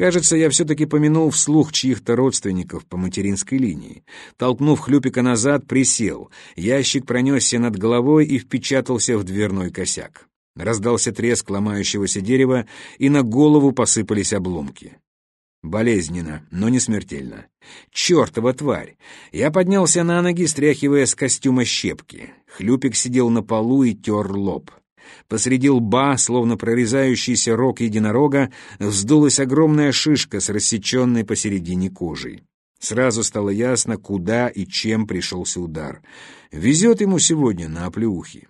Кажется, я все-таки помянул вслух чьих-то родственников по материнской линии. Толкнув хлюпика назад, присел. Ящик пронесся над головой и впечатался в дверной косяк. Раздался треск ломающегося дерева, и на голову посыпались обломки. Болезненно, но не смертельно. Чёртова тварь! Я поднялся на ноги, стряхивая с костюма щепки. Хлюпик сидел на полу и тер лоб. Посреди лба, словно прорезающийся рог единорога, вздулась огромная шишка с рассеченной посередине кожей. Сразу стало ясно, куда и чем пришелся удар. Везет ему сегодня на оплеухи.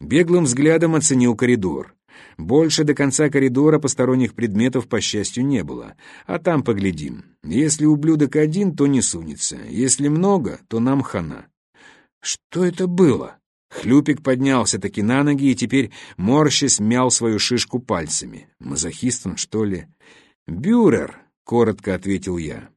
Беглым взглядом оценил коридор. Больше до конца коридора посторонних предметов, по счастью, не было. А там поглядим. Если ублюдок один, то не сунется. Если много, то нам хана. Что это было? Хлюпик поднялся-таки на ноги и теперь морщись мял свою шишку пальцами. Мазохист он, что ли? «Бюрер», — коротко ответил я.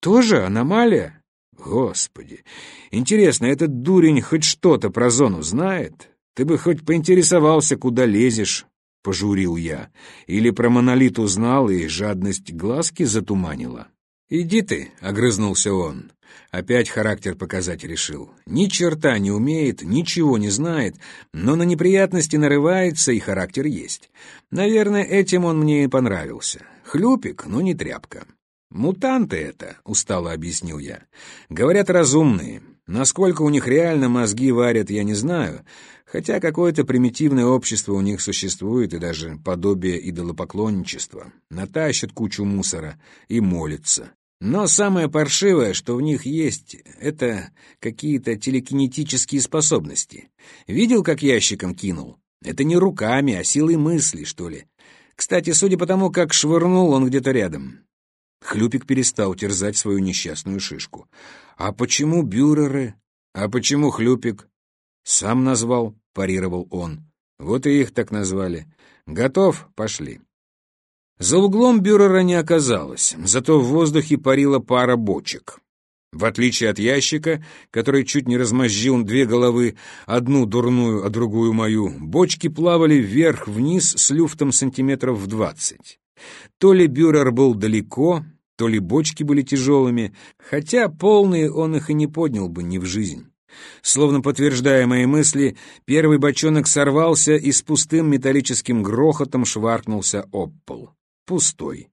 «Тоже аномалия?» «Господи! Интересно, этот дурень хоть что-то про зону знает? Ты бы хоть поинтересовался, куда лезешь?» — пожурил я. «Или про монолит узнал и жадность глазки затуманила?» «Иди ты», — огрызнулся он. Опять характер показать решил. Ни черта не умеет, ничего не знает, но на неприятности нарывается и характер есть. Наверное, этим он мне и понравился. Хлюпик, но не тряпка. «Мутанты это», — устало объяснил я. «Говорят, разумные. Насколько у них реально мозги варят, я не знаю, хотя какое-то примитивное общество у них существует и даже подобие идолопоклонничества. Натащат кучу мусора и молятся. Но самое паршивое, что в них есть, это какие-то телекинетические способности. Видел, как ящиком кинул? Это не руками, а силой мысли, что ли. Кстати, судя по тому, как швырнул он где-то рядом. Хлюпик перестал терзать свою несчастную шишку. «А почему бюреры? А почему Хлюпик?» «Сам назвал», — парировал он. «Вот и их так назвали. Готов? Пошли». За углом бюрера не оказалось, зато в воздухе парила пара бочек. В отличие от ящика, который чуть не размозжил две головы, одну дурную, а другую мою, бочки плавали вверх-вниз с люфтом сантиметров в двадцать. То ли бюрер был далеко, то ли бочки были тяжелыми, хотя полные он их и не поднял бы ни в жизнь. Словно подтверждая мои мысли, первый бочонок сорвался и с пустым металлическим грохотом шваркнулся об пол пустой.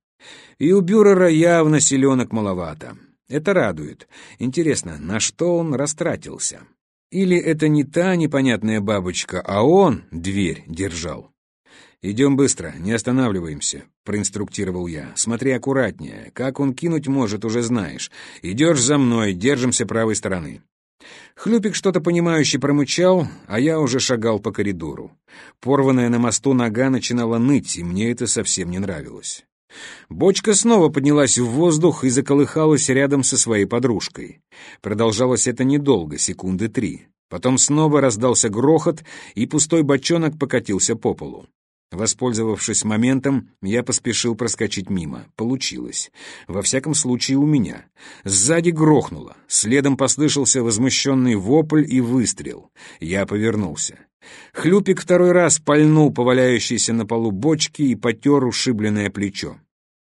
И у Бюрера явно селенок маловато. Это радует. Интересно, на что он растратился? Или это не та непонятная бабочка, а он дверь держал? «Идем быстро, не останавливаемся», — проинструктировал я. «Смотри аккуратнее. Как он кинуть может, уже знаешь. Идешь за мной, держимся правой стороны». Хлюпик что-то понимающе промычал, а я уже шагал по коридору. Порванная на мосту нога начинала ныть, и мне это совсем не нравилось. Бочка снова поднялась в воздух и заколыхалась рядом со своей подружкой. Продолжалось это недолго, секунды три. Потом снова раздался грохот, и пустой бочонок покатился по полу. Воспользовавшись моментом, я поспешил проскочить мимо. Получилось. Во всяком случае, у меня. Сзади грохнуло. Следом послышался возмущенный вопль и выстрел. Я повернулся. Хлюпик второй раз пальнул поваляющийся на полу бочки и потер ушибленное плечо.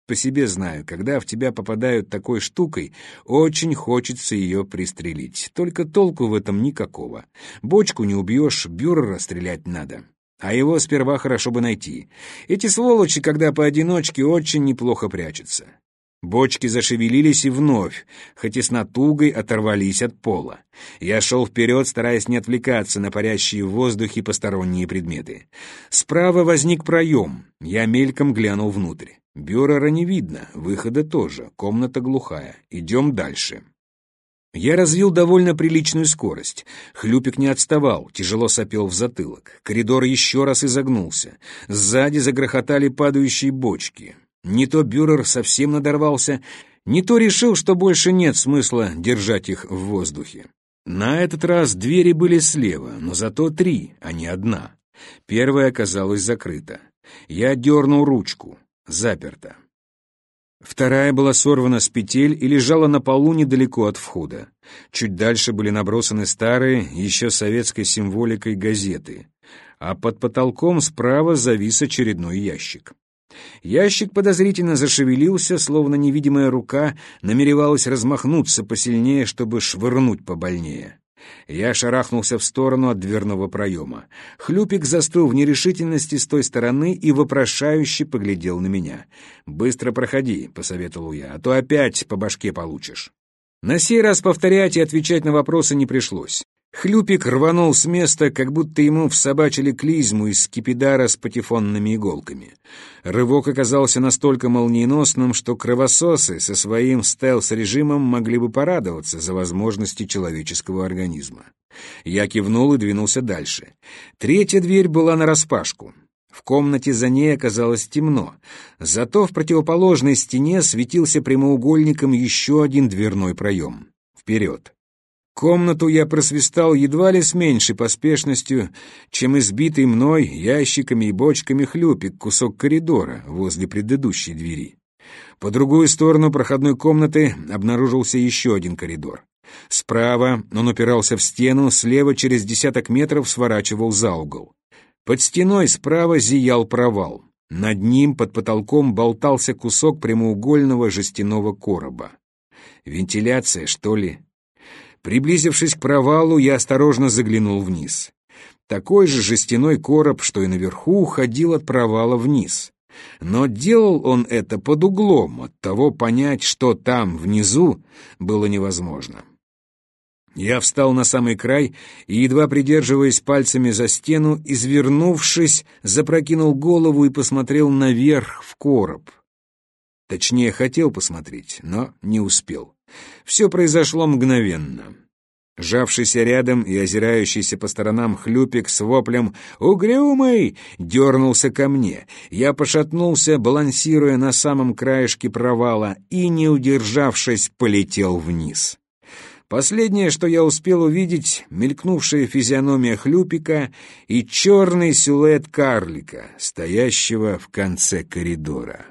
По себе знаю, когда в тебя попадают такой штукой, очень хочется ее пристрелить. Только толку в этом никакого. Бочку не убьешь, бюрера стрелять надо. А его сперва хорошо бы найти. Эти сволочи, когда поодиночке, очень неплохо прячутся. Бочки зашевелились и вновь, хоть и с натугой оторвались от пола. Я шел вперед, стараясь не отвлекаться на парящие в воздухе посторонние предметы. Справа возник проем. Я мельком глянул внутрь. Бюрера не видно, выхода тоже, комната глухая. Идем дальше. Я развил довольно приличную скорость. Хлюпик не отставал, тяжело сопел в затылок. Коридор еще раз изогнулся. Сзади загрохотали падающие бочки. Не то Бюрер совсем надорвался, не то решил, что больше нет смысла держать их в воздухе. На этот раз двери были слева, но зато три, а не одна. Первая оказалась закрыта. Я дернул ручку. Заперто. Вторая была сорвана с петель и лежала на полу недалеко от входа. Чуть дальше были набросаны старые, еще советской символикой газеты, а под потолком справа завис очередной ящик. Ящик подозрительно зашевелился, словно невидимая рука намеревалась размахнуться посильнее, чтобы швырнуть побольнее. Я шарахнулся в сторону от дверного проема. Хлюпик застыл в нерешительности с той стороны и вопрошающе поглядел на меня. «Быстро проходи», — посоветовал я, — «а то опять по башке получишь». На сей раз повторять и отвечать на вопросы не пришлось. Хлюпик рванул с места, как будто ему всобачили клизму из скипидара с патефонными иголками. Рывок оказался настолько молниеносным, что кровососы со своим стелс-режимом могли бы порадоваться за возможности человеческого организма. Я кивнул и двинулся дальше. Третья дверь была нараспашку. В комнате за ней оказалось темно, зато в противоположной стене светился прямоугольником еще один дверной проем. Вперед! Комнату я просвистал едва ли с меньшей поспешностью, чем избитый мной ящиками и бочками хлюпик кусок коридора возле предыдущей двери. По другую сторону проходной комнаты обнаружился еще один коридор. Справа он упирался в стену, слева через десяток метров сворачивал за угол. Под стеной справа зиял провал. Над ним под потолком болтался кусок прямоугольного жестяного короба. Вентиляция, что ли? Приблизившись к провалу, я осторожно заглянул вниз. Такой же жестяной короб, что и наверху, уходил от провала вниз. Но делал он это под углом, от того понять, что там, внизу, было невозможно. Я встал на самый край и, едва придерживаясь пальцами за стену, извернувшись, запрокинул голову и посмотрел наверх в короб. Точнее, хотел посмотреть, но не успел. Все произошло мгновенно. Жавшийся рядом и озирающийся по сторонам хлюпик с воплем «Угрюмый!» дернулся ко мне. Я пошатнулся, балансируя на самом краешке провала, и, не удержавшись, полетел вниз. Последнее, что я успел увидеть, мелькнувшая физиономия хлюпика и черный силуэт карлика, стоящего в конце коридора.